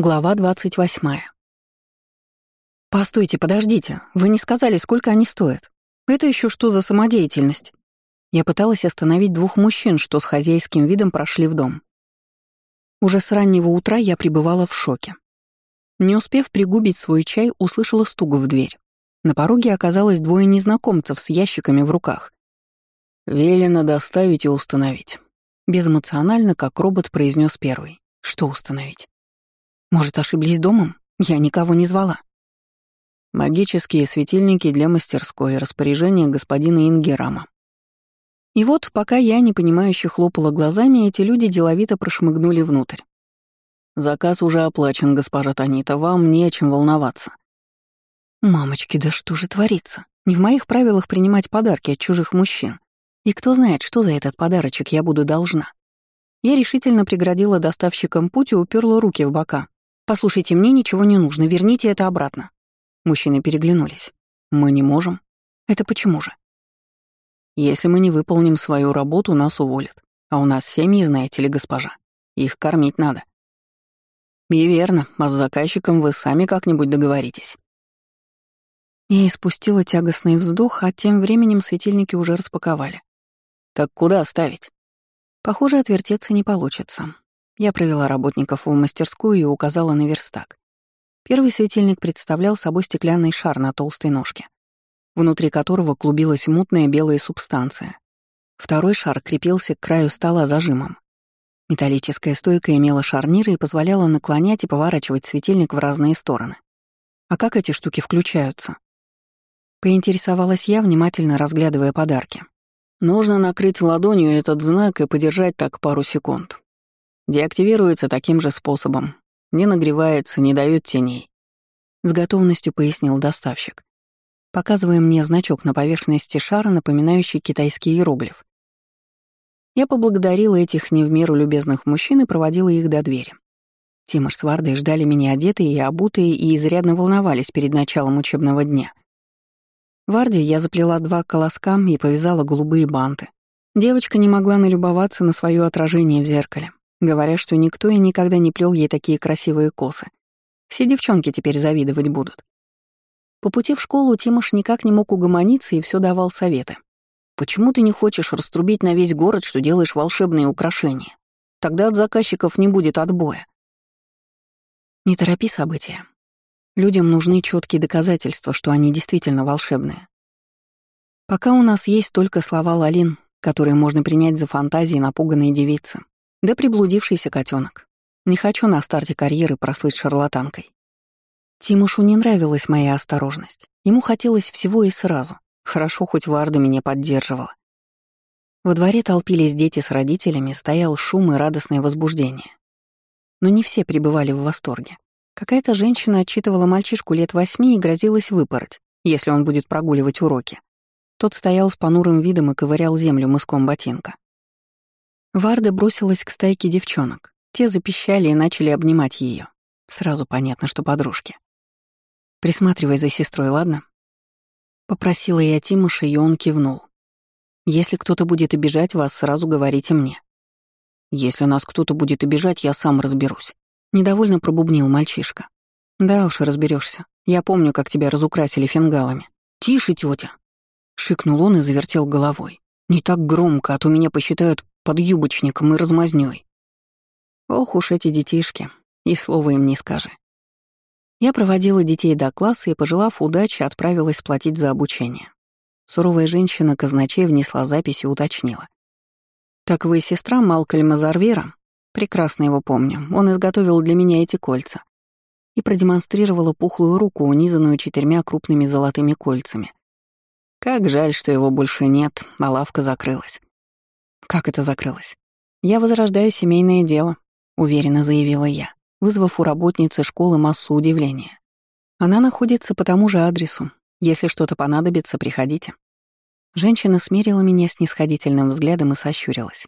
Глава 28. «Постойте, подождите. Вы не сказали, сколько они стоят. Это еще что за самодеятельность?» Я пыталась остановить двух мужчин, что с хозяйским видом прошли в дом. Уже с раннего утра я пребывала в шоке. Не успев пригубить свой чай, услышала стук в дверь. На пороге оказалось двое незнакомцев с ящиками в руках. «Велено доставить и установить», — безэмоционально, как робот произнес первый. «Что установить?» Может, ошиблись домом? Я никого не звала. Магические светильники для мастерской, распоряжение господина Ингерама. И вот, пока я непонимающе хлопала глазами, эти люди деловито прошмыгнули внутрь. Заказ уже оплачен, госпожа Танита, вам не о чем волноваться. Мамочки, да что же творится? Не в моих правилах принимать подарки от чужих мужчин. И кто знает, что за этот подарочек я буду должна. Я решительно преградила доставщикам путь и уперла руки в бока. «Послушайте, мне ничего не нужно, верните это обратно». Мужчины переглянулись. «Мы не можем». «Это почему же?» «Если мы не выполним свою работу, нас уволят. А у нас семьи, знаете ли, госпожа. Их кормить надо». «И верно, а с заказчиком вы сами как-нибудь договоритесь». Я испустила тягостный вздох, а тем временем светильники уже распаковали. «Так куда ставить?» Похоже, отвертеться не получится. Я провела работников в мастерскую и указала на верстак. Первый светильник представлял собой стеклянный шар на толстой ножке, внутри которого клубилась мутная белая субстанция. Второй шар крепился к краю стола зажимом. Металлическая стойка имела шарниры и позволяла наклонять и поворачивать светильник в разные стороны. А как эти штуки включаются? Поинтересовалась я, внимательно разглядывая подарки. Нужно накрыть ладонью этот знак и подержать так пару секунд. Деактивируется таким же способом. Не нагревается, не дает теней. С готовностью пояснил доставщик, показывая мне значок на поверхности шара, напоминающий китайский иероглиф. Я поблагодарила этих не в меру любезных мужчин и проводила их до двери. Тимош с Вардой ждали меня одетые и обутые и изрядно волновались перед началом учебного дня. Варде я заплела два колоска и повязала голубые банты. Девочка не могла налюбоваться на свое отражение в зеркале говоря, что никто и никогда не плел ей такие красивые косы. Все девчонки теперь завидовать будут. По пути в школу Тимош никак не мог угомониться и все давал советы. «Почему ты не хочешь раструбить на весь город, что делаешь волшебные украшения? Тогда от заказчиков не будет отбоя». Не торопи события. Людям нужны четкие доказательства, что они действительно волшебные. Пока у нас есть только слова Лалин, которые можно принять за фантазии напуганной девицы, да приблудившийся котенок. Не хочу на старте карьеры прослыть шарлатанкой. Тимушу не нравилась моя осторожность. Ему хотелось всего и сразу. Хорошо, хоть Варда меня поддерживала. Во дворе толпились дети с родителями, стоял шум и радостное возбуждение. Но не все пребывали в восторге. Какая-то женщина отчитывала мальчишку лет восьми и грозилась выпороть, если он будет прогуливать уроки. Тот стоял с понурым видом и ковырял землю мыском ботинка. Варда бросилась к стайке девчонок. Те запищали и начали обнимать ее. Сразу понятно, что подружки. «Присматривай за сестрой, ладно?» Попросила я Тимоша, и он кивнул. «Если кто-то будет обижать вас, сразу говорите мне. Если нас кто-то будет обижать, я сам разберусь». Недовольно пробубнил мальчишка. «Да уж, разберешься. Я помню, как тебя разукрасили фингалами». «Тише, тетя! шикнул он и завертел головой. «Не так громко, а то меня посчитают под юбочником и размазнёй. Ох уж эти детишки, и слова им не скажи. Я проводила детей до класса и, пожелав удачи, отправилась платить за обучение. Суровая женщина казначей внесла запись и уточнила. «Так вы сестра Малкольма Зарвера?» Прекрасно его помню. Он изготовил для меня эти кольца. И продемонстрировала пухлую руку, унизанную четырьмя крупными золотыми кольцами. Как жаль, что его больше нет, а лавка закрылась. Как это закрылось? Я возрождаю семейное дело, уверенно заявила я, вызвав у работницы школы массу удивления. Она находится по тому же адресу. Если что-то понадобится, приходите. Женщина смерила меня снисходительным взглядом и сощурилась.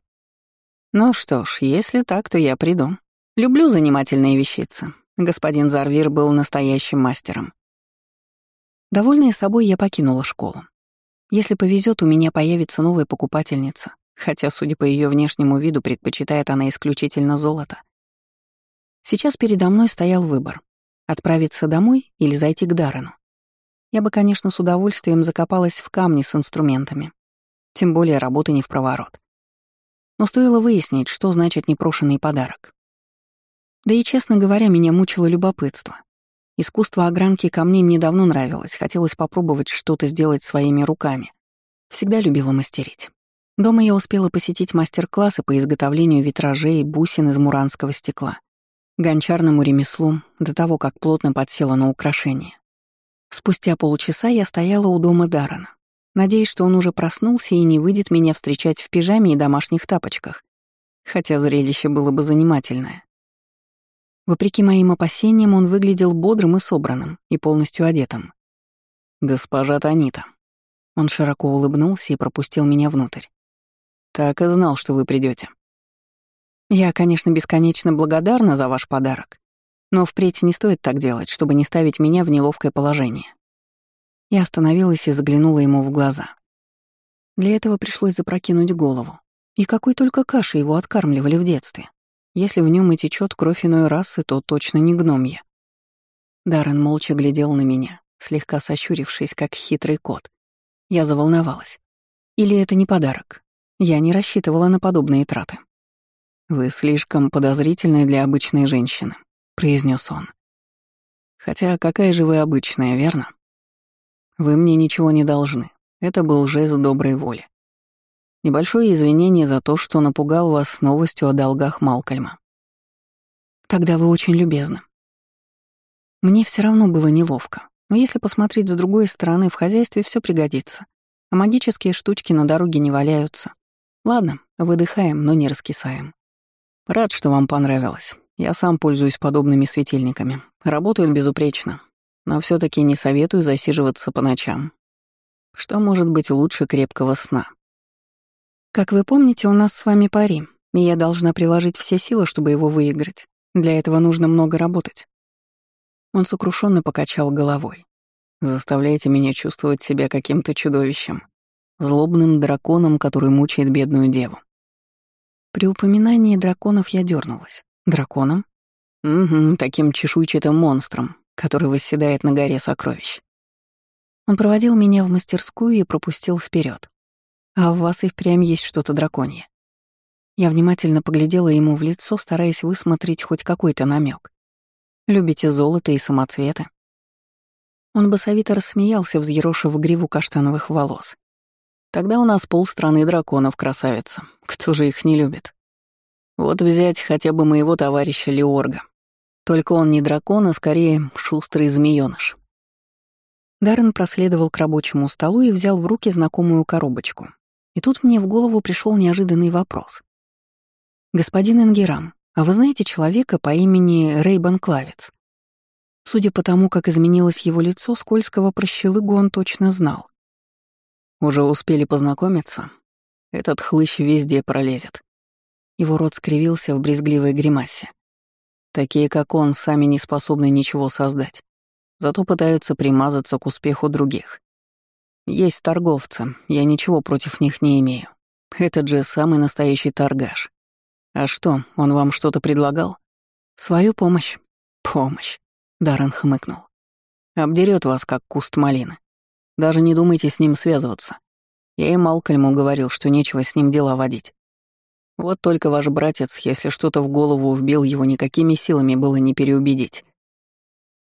«Ну что ж, если так, то я приду. Люблю занимательные вещицы. Господин Зарвир был настоящим мастером». Довольная собой, я покинула школу. Если повезет, у меня появится новая покупательница, хотя, судя по ее внешнему виду, предпочитает она исключительно золото. Сейчас передо мной стоял выбор — отправиться домой или зайти к Даррену. Я бы, конечно, с удовольствием закопалась в камни с инструментами. Тем более работа не в проворот. Но стоило выяснить, что значит непрошенный подарок. Да и, честно говоря, меня мучило любопытство. Искусство огранки камней мне давно нравилось, хотелось попробовать что-то сделать своими руками. Всегда любила мастерить. Дома я успела посетить мастер-классы по изготовлению витражей и бусин из муранского стекла, гончарному ремеслу, до того, как плотно подсела на украшения. Спустя полчаса я стояла у дома Дарана, надеясь, что он уже проснулся и не выйдет меня встречать в пижаме и домашних тапочках, хотя зрелище было бы занимательное. Вопреки моим опасениям, он выглядел бодрым и собранным, и полностью одетым. «Госпожа Танита». Он широко улыбнулся и пропустил меня внутрь. «Так и знал, что вы придете. Я, конечно, бесконечно благодарна за ваш подарок, но впредь не стоит так делать, чтобы не ставить меня в неловкое положение. Я остановилась и заглянула ему в глаза. Для этого пришлось запрокинуть голову. И какой только каши его откармливали в детстве. Если в нем и течет кровь иной расы, то точно не гномья. Даррен молча глядел на меня, слегка сощурившись, как хитрый кот. Я заволновалась. Или это не подарок? Я не рассчитывала на подобные траты. «Вы слишком подозрительны для обычной женщины», — произнес он. «Хотя какая же вы обычная, верно? Вы мне ничего не должны. Это был жест доброй воли. Небольшое извинение за то, что напугал вас новостью о долгах Малкольма. Тогда вы очень любезны. Мне все равно было неловко, но если посмотреть с другой стороны, в хозяйстве все пригодится, а магические штучки на дороге не валяются. Ладно, выдыхаем, но не раскисаем. Рад, что вам понравилось. Я сам пользуюсь подобными светильниками. Работают безупречно. Но все таки не советую засиживаться по ночам. Что может быть лучше крепкого сна? Как вы помните, у нас с вами пари, и я должна приложить все силы, чтобы его выиграть. Для этого нужно много работать. Он сокрушенно покачал головой. Заставляете меня чувствовать себя каким-то чудовищем, злобным драконом, который мучает бедную деву. При упоминании драконов я дернулась. Драконом? Угу, таким чешуйчатым монстром, который восседает на горе сокровищ. Он проводил меня в мастерскую и пропустил вперед. А в вас и впрямь есть что-то драконье. Я внимательно поглядела ему в лицо, стараясь высмотреть хоть какой-то намек. Любите золото и самоцветы? Он басовито рассмеялся, взъерошив гриву каштановых волос. Тогда у нас полстраны драконов, красавица. Кто же их не любит? Вот взять хотя бы моего товарища Леорга. Только он не дракон, а скорее шустрый змеёныш. Даррен проследовал к рабочему столу и взял в руки знакомую коробочку. И тут мне в голову пришел неожиданный вопрос. «Господин Энгерам, а вы знаете человека по имени Рейбан Клавец?» Судя по тому, как изменилось его лицо, скользкого прощелыгу он точно знал. «Уже успели познакомиться? Этот хлыщ везде пролезет». Его рот скривился в брезгливой гримасе. Такие, как он, сами не способны ничего создать. Зато пытаются примазаться к успеху других. Есть торговцы, я ничего против них не имею. Этот же самый настоящий торгаш. А что, он вам что-то предлагал? Свою помощь. Помощь. Даррен хмыкнул. Обдерет вас, как куст малины. Даже не думайте с ним связываться. Я и Малкольму говорил, что нечего с ним дела водить. Вот только ваш братец, если что-то в голову вбил, его никакими силами было не переубедить.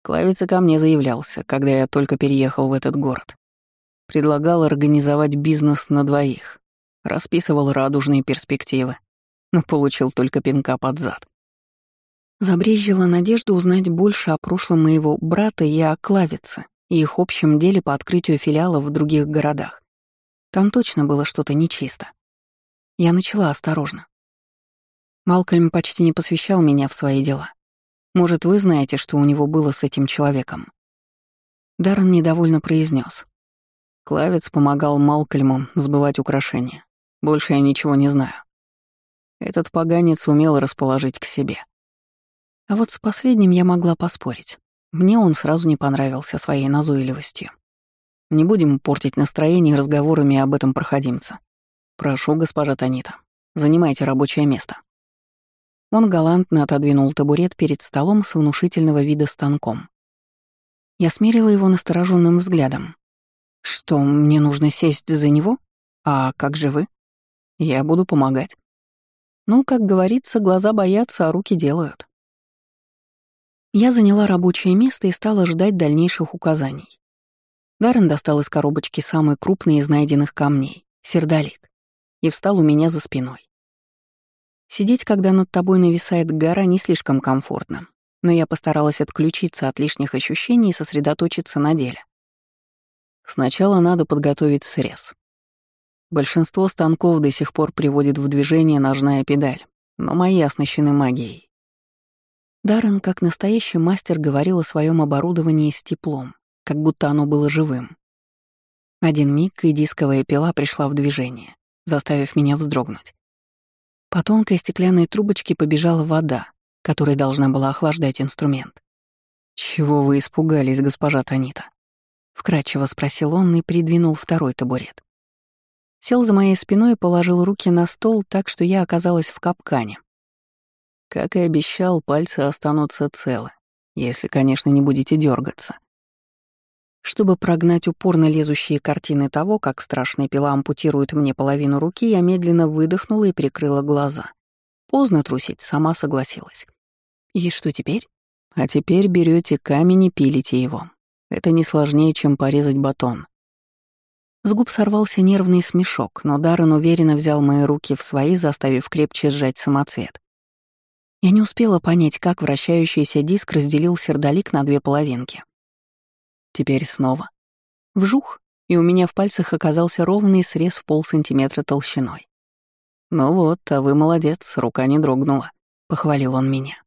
Клавица ко мне заявлялся, когда я только переехал в этот город. Предлагал организовать бизнес на двоих. Расписывал радужные перспективы, но получил только пинка под зад. Забрезжила надежда узнать больше о прошлом моего брата и о Клавице и их общем деле по открытию филиалов в других городах. Там точно было что-то нечисто. Я начала осторожно. Малкольм почти не посвящал меня в свои дела. Может, вы знаете, что у него было с этим человеком?» Даррен недовольно произнес: Клавец помогал Малкольму сбывать украшения. Больше я ничего не знаю. Этот поганец умел расположить к себе. А вот с последним я могла поспорить. Мне он сразу не понравился своей назойливостью. Не будем портить настроение разговорами об этом проходимце. Прошу, госпожа Танита, занимайте рабочее место. Он галантно отодвинул табурет перед столом с внушительного вида станком. Я смерила его настороженным взглядом. «Что, мне нужно сесть за него? А как же вы?» «Я буду помогать». Ну, как говорится, глаза боятся, а руки делают. Я заняла рабочее место и стала ждать дальнейших указаний. Даррен достал из коробочки самый крупный из найденных камней — сердолик, и встал у меня за спиной. Сидеть, когда над тобой нависает гора, не слишком комфортно, но я постаралась отключиться от лишних ощущений и сосредоточиться на деле. Сначала надо подготовить срез. Большинство станков до сих пор приводит в движение ножная педаль, но мои оснащены магией. Даррен, как настоящий мастер, говорил о своем оборудовании с теплом, как будто оно было живым. Один миг, и дисковая пила пришла в движение, заставив меня вздрогнуть. По тонкой стеклянной трубочке побежала вода, которая должна была охлаждать инструмент. «Чего вы испугались, госпожа Танита?» — вкратчиво спросил он и придвинул второй табурет. Сел за моей спиной и положил руки на стол так, что я оказалась в капкане. Как и обещал, пальцы останутся целы, если, конечно, не будете дергаться. Чтобы прогнать упорно лезущие картины того, как страшная пила ампутирует мне половину руки, я медленно выдохнула и прикрыла глаза. Поздно трусить, сама согласилась. И что теперь? А теперь берете камень и пилите его. Это не сложнее, чем порезать батон. С губ сорвался нервный смешок, но Даррен уверенно взял мои руки в свои, заставив крепче сжать самоцвет. Я не успела понять, как вращающийся диск разделил сердолик на две половинки. Теперь снова. Вжух, и у меня в пальцах оказался ровный срез в полсантиметра толщиной. «Ну вот, а вы молодец, рука не дрогнула», — похвалил он меня.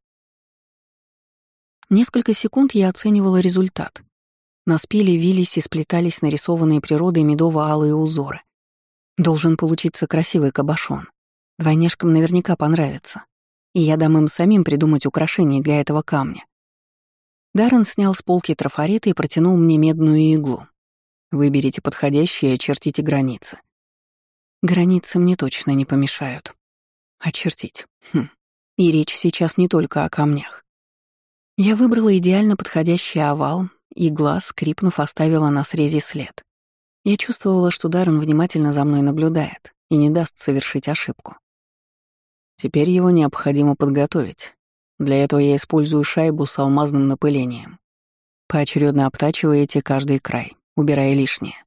Несколько секунд я оценивала результат. На спиле вились и сплетались нарисованные природой медово-алые узоры. Должен получиться красивый кабошон. Двойняшкам наверняка понравится. И я дам им самим придумать украшение для этого камня. Даррен снял с полки трафареты и протянул мне медную иглу. Выберите подходящие и очертите границы. Границы мне точно не помешают. Очертить. Хм. И речь сейчас не только о камнях. Я выбрала идеально подходящий овал, игла, скрипнув, оставила на срезе след. Я чувствовала, что Даррен внимательно за мной наблюдает и не даст совершить ошибку. Теперь его необходимо подготовить, для этого я использую шайбу с алмазным напылением. Поочередно обтачиваете каждый край, убирая лишнее.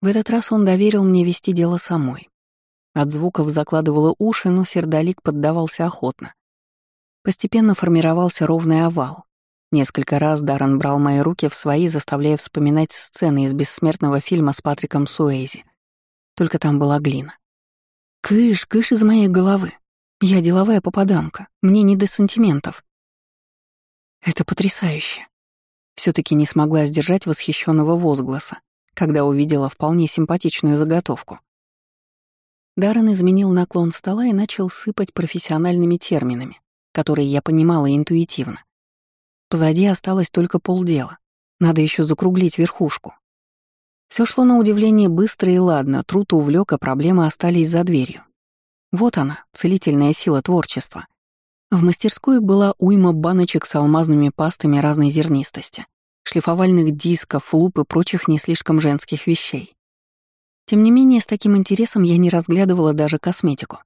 В этот раз он доверил мне вести дело самой. От звуков закладывало уши, но сердолик поддавался охотно. Постепенно формировался ровный овал. Несколько раз Даррен брал мои руки в свои, заставляя вспоминать сцены из бессмертного фильма с Патриком Суэйзи. Только там была глина. «Кыш, кыш из моей головы!» Я деловая попаданка, мне не до сантиментов. Это потрясающе. все таки не смогла сдержать восхищенного возгласа, когда увидела вполне симпатичную заготовку. Даррен изменил наклон стола и начал сыпать профессиональными терминами, которые я понимала интуитивно. Позади осталось только полдела. Надо еще закруглить верхушку. Все шло на удивление быстро и ладно, труд увлек, а проблемы остались за дверью. Вот она, целительная сила творчества. В мастерской была уйма баночек с алмазными пастами разной зернистости, шлифовальных дисков, луп и прочих не слишком женских вещей. Тем не менее, с таким интересом я не разглядывала даже косметику.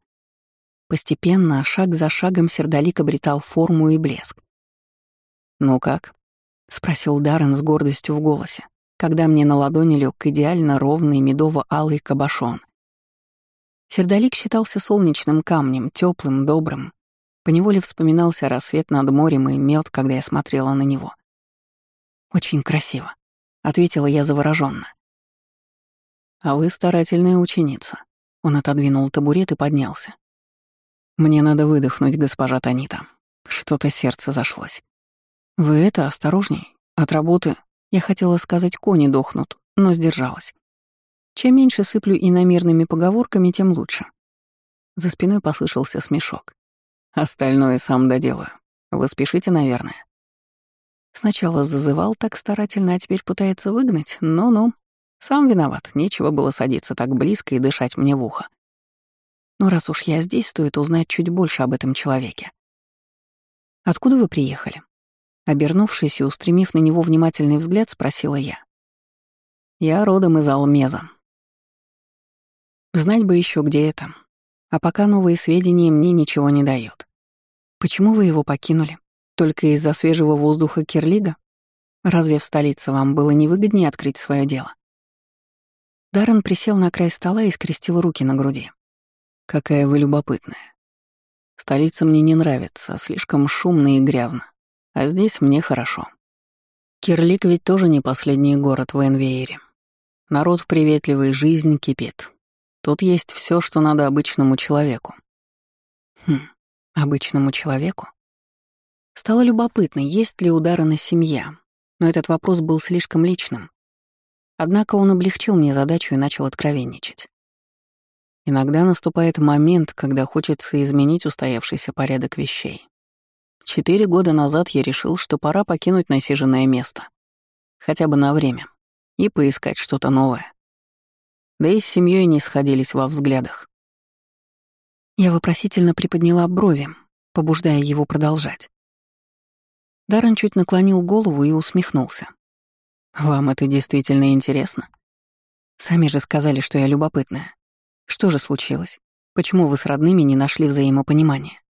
Постепенно, шаг за шагом, сердолик обретал форму и блеск. «Ну как?» — спросил Даррен с гордостью в голосе, когда мне на ладони лег идеально ровный медово-алый кабошон. Сердолик считался солнечным камнем, теплым, добрым. Поневоле вспоминался рассвет над морем и мед, когда я смотрела на него. «Очень красиво», — ответила я завороженно. «А вы старательная ученица». Он отодвинул табурет и поднялся. «Мне надо выдохнуть, госпожа Танита. Что-то сердце зашлось. Вы это, осторожней. От работы, я хотела сказать, кони дохнут, но сдержалась. Чем меньше сыплю иномерными поговорками, тем лучше. За спиной послышался смешок. Остальное сам доделаю. Вы спешите, наверное. Сначала зазывал так старательно, а теперь пытается выгнать. Ну-ну. Сам виноват, нечего было садиться так близко и дышать мне в ухо. Но раз уж я здесь, стоит узнать чуть больше об этом человеке. Откуда вы приехали? Обернувшись и устремив на него внимательный взгляд, спросила я. Я родом из Алмеза. Знать бы еще, где это. А пока новые сведения мне ничего не дают. Почему вы его покинули? Только из-за свежего воздуха Кирлига? Разве в столице вам было невыгоднее открыть свое дело? Даррен присел на край стола и скрестил руки на груди. «Какая вы любопытная. Столица мне не нравится, слишком шумно и грязно. А здесь мне хорошо. Кирлик ведь тоже не последний город в Энвейере. Народ приветливый, жизнь кипит. Тут есть все, что надо обычному человеку. Хм, обычному человеку? Стало любопытно, есть ли у Даррена семья, но этот вопрос был слишком личным. Однако он облегчил мне задачу и начал откровенничать. Иногда наступает момент, когда хочется изменить устоявшийся порядок вещей. Четыре года назад я решил, что пора покинуть насиженное место. Хотя бы на время. И поискать что-то новое. Да и с семьей не сходились во взглядах. Я вопросительно приподняла брови, побуждая его продолжать. Даррен чуть наклонил голову и усмехнулся. «Вам это действительно интересно? Сами же сказали, что я любопытная. Что же случилось? Почему вы с родными не нашли взаимопонимания?»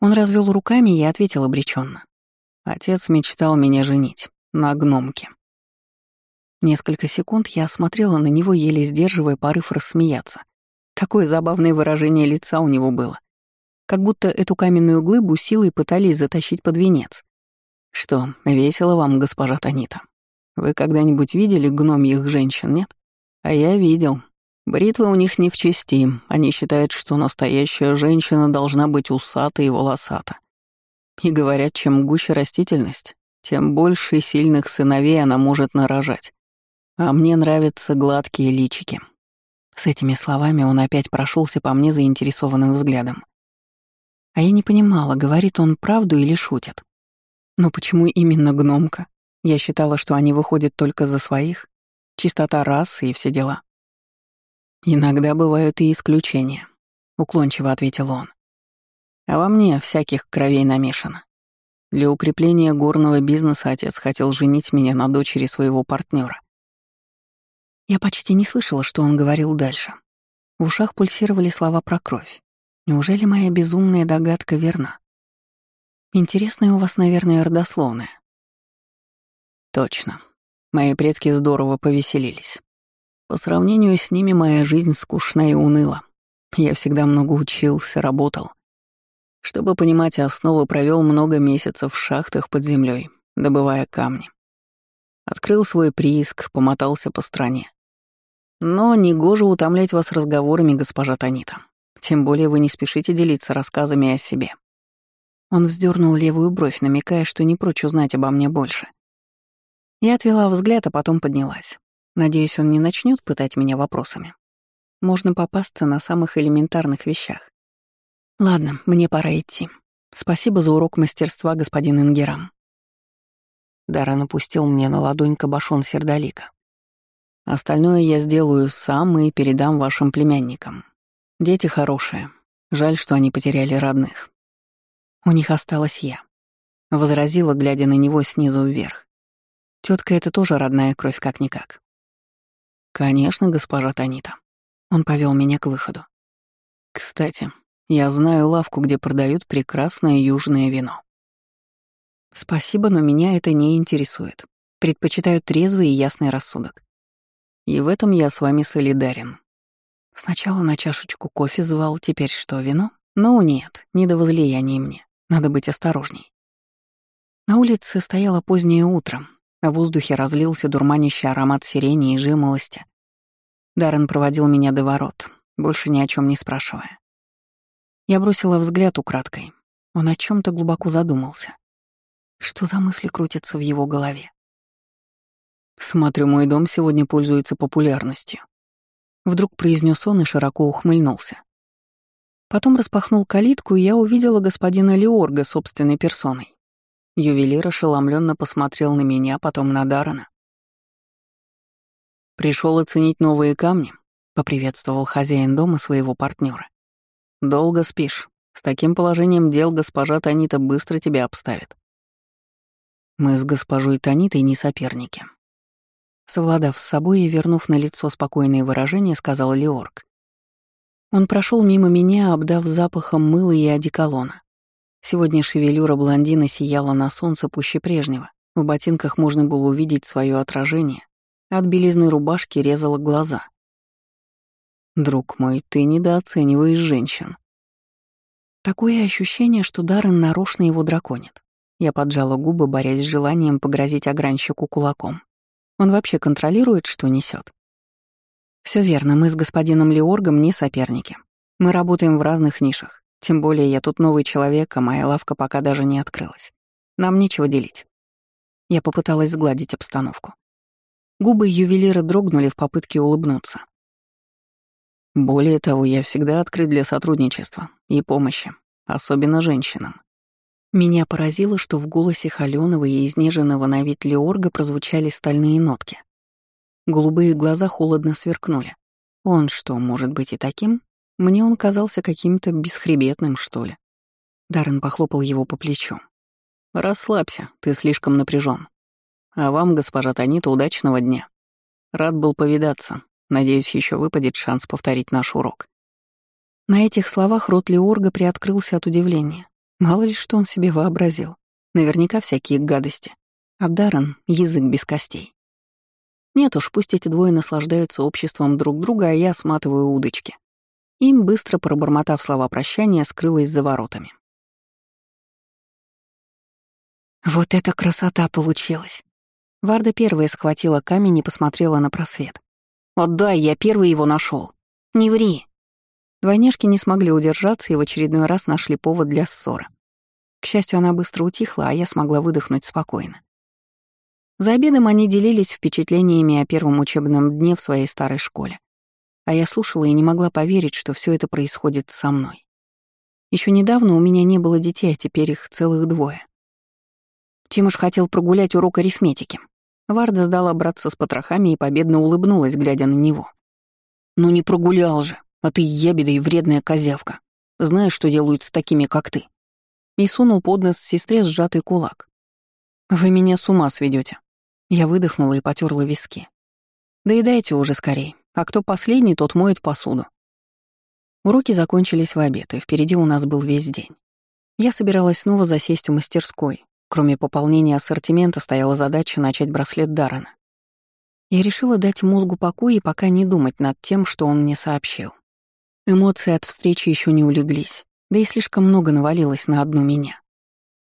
Он развел руками и ответил обреченно. Отец мечтал меня женить на гномке. Несколько секунд я смотрела на него, еле сдерживая порыв рассмеяться. Такое забавное выражение лица у него было. Как будто эту каменную глыбу силой пытались затащить под венец. Что, весело вам, госпожа Танита? Вы когда-нибудь видели гномьих женщин, нет? А я видел, Бритвы у них не в чести, они считают, что настоящая женщина должна быть усата и волосата. И говорят, чем гуще растительность, тем больше сильных сыновей она может нарожать. А мне нравятся гладкие личики. С этими словами он опять прошелся по мне заинтересованным взглядом. А я не понимала, говорит он правду или шутит. Но почему именно гномка? Я считала, что они выходят только за своих. Чистота расы и все дела. «Иногда бывают и исключения», — уклончиво ответил он. «А во мне всяких кровей намешано. Для укрепления горного бизнеса отец хотел женить меня на дочери своего партнера. Я почти не слышала, что он говорил дальше. В ушах пульсировали слова про кровь. Неужели моя безумная догадка верна? Интересная у вас, наверное, родословная. Точно. Мои предки здорово повеселились. По сравнению с ними моя жизнь скучна и уныла. Я всегда много учился, работал. Чтобы понимать основы, провел много месяцев в шахтах под землей, добывая камни. Открыл свой прииск, помотался по стране. Но негоже утомлять вас разговорами, госпожа Танита. Тем более вы не спешите делиться рассказами о себе. Он вздернул левую бровь, намекая, что не прочь узнать обо мне больше. Я отвела взгляд, а потом поднялась. Надеюсь, он не начнет пытать меня вопросами. Можно попасться на самых элементарных вещах. Ладно, мне пора идти. Спасибо за урок мастерства, господин Ингерам. Дара напустил мне на ладонь кабошон сердолика. Остальное я сделаю сам и передам вашим племянникам. Дети хорошие. Жаль, что они потеряли родных. У них осталась я. Возразила, глядя на него снизу вверх. Тетка это тоже родная кровь, как-никак. «Конечно, госпожа Танита». Он повел меня к выходу. «Кстати, я знаю лавку, где продают прекрасное южное вино». «Спасибо, но меня это не интересует. Предпочитаю трезвый и ясный рассудок. И в этом я с вами солидарен. Сначала на чашечку кофе звал, теперь что, вино? Ну нет, не до возлияния мне. Надо быть осторожней. На улице стояло позднее утро, а в воздухе разлился дурманящий аромат сирени и жимолости. Даррен проводил меня до ворот, больше ни о чем не спрашивая. Я бросила взгляд украдкой. Он о чем то глубоко задумался. Что за мысли крутятся в его голове? «Смотрю, мой дом сегодня пользуется популярностью», — вдруг произнес он и широко ухмыльнулся. Потом распахнул калитку, и я увидела господина Леорга собственной персоной. Ювелир ошеломленно посмотрел на меня, потом на Дарана. Пришел оценить новые камни, поприветствовал хозяин дома своего партнера. «Долго спишь. С таким положением дел госпожа Танита быстро тебя обставит». Мы с госпожой Танитой не соперники. Совладав с собой и вернув на лицо спокойное выражение, сказал Леорг. Он прошел мимо меня, обдав запахом мыла и одеколона. Сегодня шевелюра блондина сияла на солнце пуще прежнего. В ботинках можно было увидеть свое отражение. От белизны рубашки резало глаза. «Друг мой, ты недооцениваешь женщин». Такое ощущение, что Даррен нарочно его драконит. Я поджала губы, борясь с желанием погрозить огранщику кулаком. Он вообще контролирует, что несет. Все верно, мы с господином Леоргом не соперники. Мы работаем в разных нишах. Тем более я тут новый человек, а моя лавка пока даже не открылась. Нам нечего делить. Я попыталась сгладить обстановку. Губы ювелира дрогнули в попытке улыбнуться. Более того, я всегда открыт для сотрудничества и помощи, особенно женщинам. Меня поразило, что в голосе холёного и изнеженного на вид Леорга прозвучали стальные нотки. Голубые глаза холодно сверкнули. Он что, может быть и таким? Мне он казался каким-то бесхребетным, что ли. Даррен похлопал его по плечу. «Расслабься, ты слишком напряжен. А вам, госпожа Танита, удачного дня. Рад был повидаться. Надеюсь, еще выпадет шанс повторить наш урок». На этих словах рот Леорга приоткрылся от удивления. Мало ли что он себе вообразил. Наверняка всякие гадости. А Даррен — язык без костей. Нет уж, пусть эти двое наслаждаются обществом друг друга, а я сматываю удочки. Им, быстро пробормотав слова прощания, скрылась за воротами. Вот эта красота получилась. Варда первая схватила камень и посмотрела на просвет. «Отдай, я первый его нашел. Не ври!» Двойняшки не смогли удержаться и в очередной раз нашли повод для ссоры. К счастью, она быстро утихла, а я смогла выдохнуть спокойно. За обедом они делились впечатлениями о первом учебном дне в своей старой школе. А я слушала и не могла поверить, что все это происходит со мной. Еще недавно у меня не было детей, а теперь их целых двое. Тимуш хотел прогулять урок арифметики. Варда сдала браться с потрохами и победно улыбнулась, глядя на него. «Ну не прогулял же!» А ты ябеда и вредная козявка. Знаешь, что делают с такими, как ты?» И сунул под нос сестре сжатый кулак. «Вы меня с ума сведете. Я выдохнула и потерла виски. «Да и дайте уже скорей. А кто последний, тот моет посуду». Уроки закончились в обед, и впереди у нас был весь день. Я собиралась снова засесть в мастерской. Кроме пополнения ассортимента стояла задача начать браслет Даррена. Я решила дать мозгу покой и пока не думать над тем, что он мне сообщил. Эмоции от встречи еще не улеглись, да и слишком много навалилось на одну меня.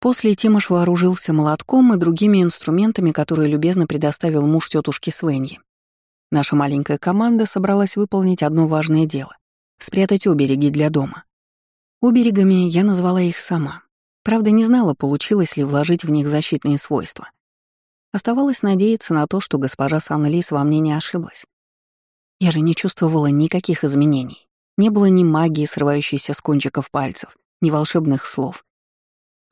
После Тимош вооружился молотком и другими инструментами, которые любезно предоставил муж тетушки Свеньи. Наша маленькая команда собралась выполнить одно важное дело — спрятать обереги для дома. Оберегами я назвала их сама. Правда, не знала, получилось ли вложить в них защитные свойства. Оставалось надеяться на то, что госпожа Сан-Лис во мне не ошиблась. Я же не чувствовала никаких изменений. Не было ни магии, срывающейся с кончиков пальцев, ни волшебных слов.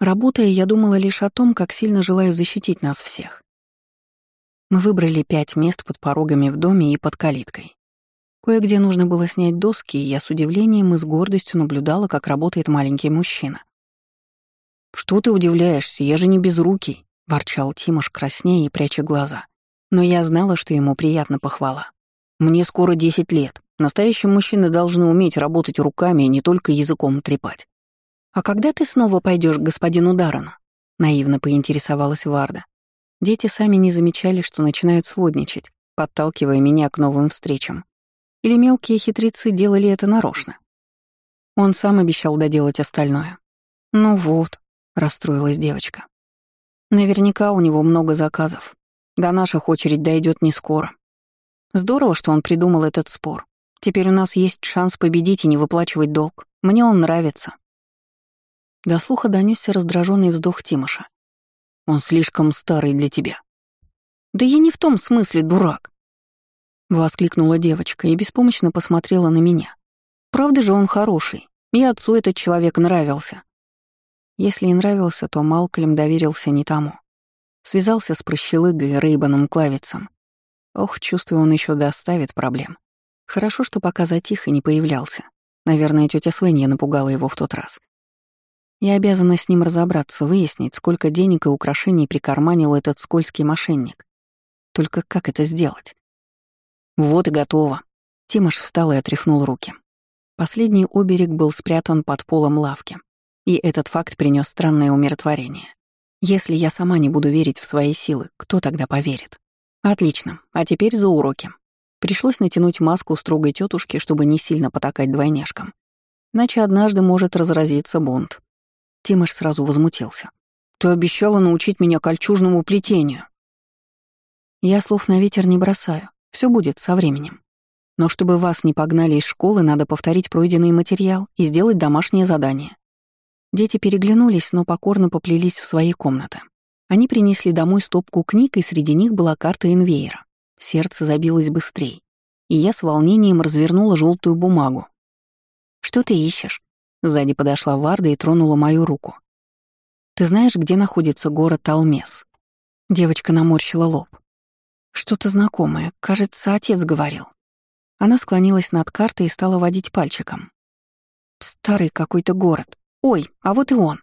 Работая, я думала лишь о том, как сильно желаю защитить нас всех. Мы выбрали пять мест под порогами в доме и под калиткой. Кое-где нужно было снять доски, и я с удивлением и с гордостью наблюдала, как работает маленький мужчина. «Что ты удивляешься? Я же не безрукий», — ворчал Тимош краснее и пряча глаза. Но я знала, что ему приятно похвала. «Мне скоро десять лет. Настоящие мужчины должны уметь работать руками и не только языком трепать. «А когда ты снова пойдешь к господину Дарану?» — наивно поинтересовалась Варда. Дети сами не замечали, что начинают сводничать, подталкивая меня к новым встречам. Или мелкие хитрецы делали это нарочно. Он сам обещал доделать остальное. «Ну вот», — расстроилась девочка. «Наверняка у него много заказов. До наших очередь дойдет не скоро. Здорово, что он придумал этот спор. Теперь у нас есть шанс победить и не выплачивать долг. Мне он нравится». До слуха донесся раздраженный вздох Тимоша. «Он слишком старый для тебя». «Да я не в том смысле, дурак!» Воскликнула девочка и беспомощно посмотрела на меня. «Правда же он хороший, и отцу этот человек нравился». Если и нравился, то Малкольм доверился не тому. Связался с прощелыгой Рейбаном Клавицем. Ох, чувствую, он еще доставит проблем. Хорошо, что пока затих и не появлялся. Наверное, тетя Свенья напугала его в тот раз. Я обязана с ним разобраться, выяснить, сколько денег и украшений прикарманил этот скользкий мошенник. Только как это сделать? Вот и готово. Тимош встал и отряхнул руки. Последний оберег был спрятан под полом лавки, и этот факт принес странное умиротворение. Если я сама не буду верить в свои силы, кто тогда поверит? Отлично, а теперь за уроки. Пришлось натянуть маску строгой тетушки, чтобы не сильно потакать двойняшкам. Иначе однажды может разразиться бунт. Тимош сразу возмутился. «Ты обещала научить меня кольчужному плетению». Я слов на ветер не бросаю. Все будет со временем. Но чтобы вас не погнали из школы, надо повторить пройденный материал и сделать домашнее задание. Дети переглянулись, но покорно поплелись в свои комнаты. Они принесли домой стопку книг, и среди них была карта Инвейра. Сердце забилось быстрее, и я с волнением развернула желтую бумагу. «Что ты ищешь?» Сзади подошла Варда и тронула мою руку. «Ты знаешь, где находится город Талмес?» Девочка наморщила лоб. «Что-то знакомое, кажется, отец говорил». Она склонилась над картой и стала водить пальчиком. «Старый какой-то город. Ой, а вот и он.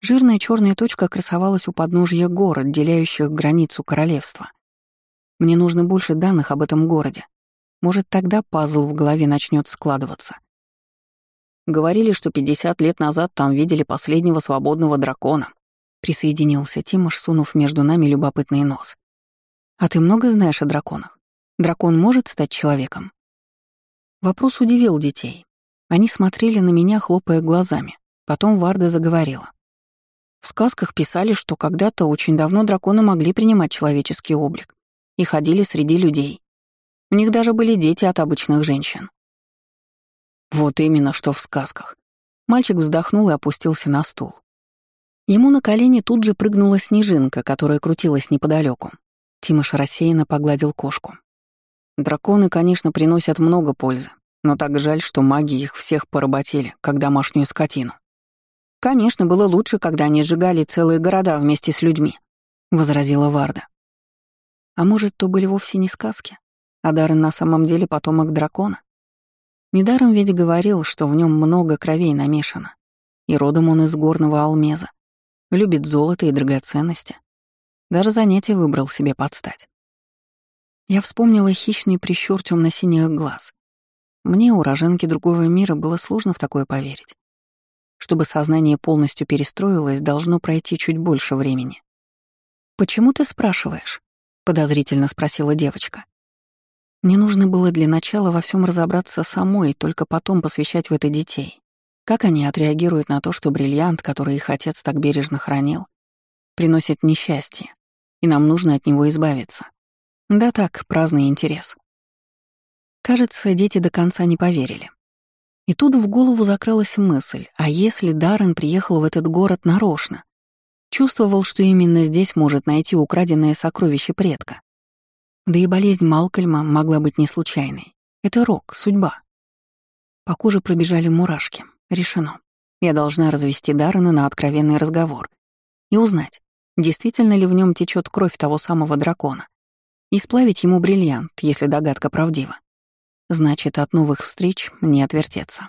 Жирная черная точка красовалась у подножья гор, отделяющих границу королевства. Мне нужно больше данных об этом городе. Может, тогда пазл в голове начнет складываться. Говорили, что 50 лет назад там видели последнего свободного дракона. Присоединился Тимош, сунув между нами любопытный нос. «А ты много знаешь о драконах? Дракон может стать человеком?» Вопрос удивил детей. Они смотрели на меня, хлопая глазами. Потом Варда заговорила. В сказках писали, что когда-то очень давно драконы могли принимать человеческий облик и ходили среди людей. У них даже были дети от обычных женщин. Вот именно, что в сказках. Мальчик вздохнул и опустился на стул. Ему на колени тут же прыгнула снежинка, которая крутилась неподалеку. Тимош рассеянно погладил кошку. Драконы, конечно, приносят много пользы, но так жаль, что маги их всех поработили, как домашнюю скотину. «Конечно, было лучше, когда они сжигали целые города вместе с людьми», — возразила Варда. «А может, то были вовсе не сказки? А Даррен на самом деле потомок дракона? Недаром ведь говорил, что в нем много кровей намешано, и родом он из горного Алмеза. Любит золото и драгоценности. Даже занятие выбрал себе подстать. Я вспомнила хищный прищур темно-синих глаз. Мне, уроженке другого мира, было сложно в такое поверить. Чтобы сознание полностью перестроилось, должно пройти чуть больше времени. «Почему ты спрашиваешь?» — подозрительно спросила девочка. Мне нужно было для начала во всем разобраться самой и только потом посвящать в это детей. Как они отреагируют на то, что бриллиант, который их отец так бережно хранил, приносит несчастье, и нам нужно от него избавиться. Да так, праздный интерес. Кажется, дети до конца не поверили. И тут в голову закралась мысль, а если Даррен приехал в этот город нарочно? Чувствовал, что именно здесь может найти украденное сокровище предка. Да и болезнь Малкольма могла быть не случайной. Это рок, судьба. По коже пробежали мурашки. Решено. Я должна развести Даррена на откровенный разговор и узнать, действительно ли в нем течет кровь того самого дракона, и сплавить ему бриллиант, если догадка правдива. Значит, от новых встреч не отвертеться.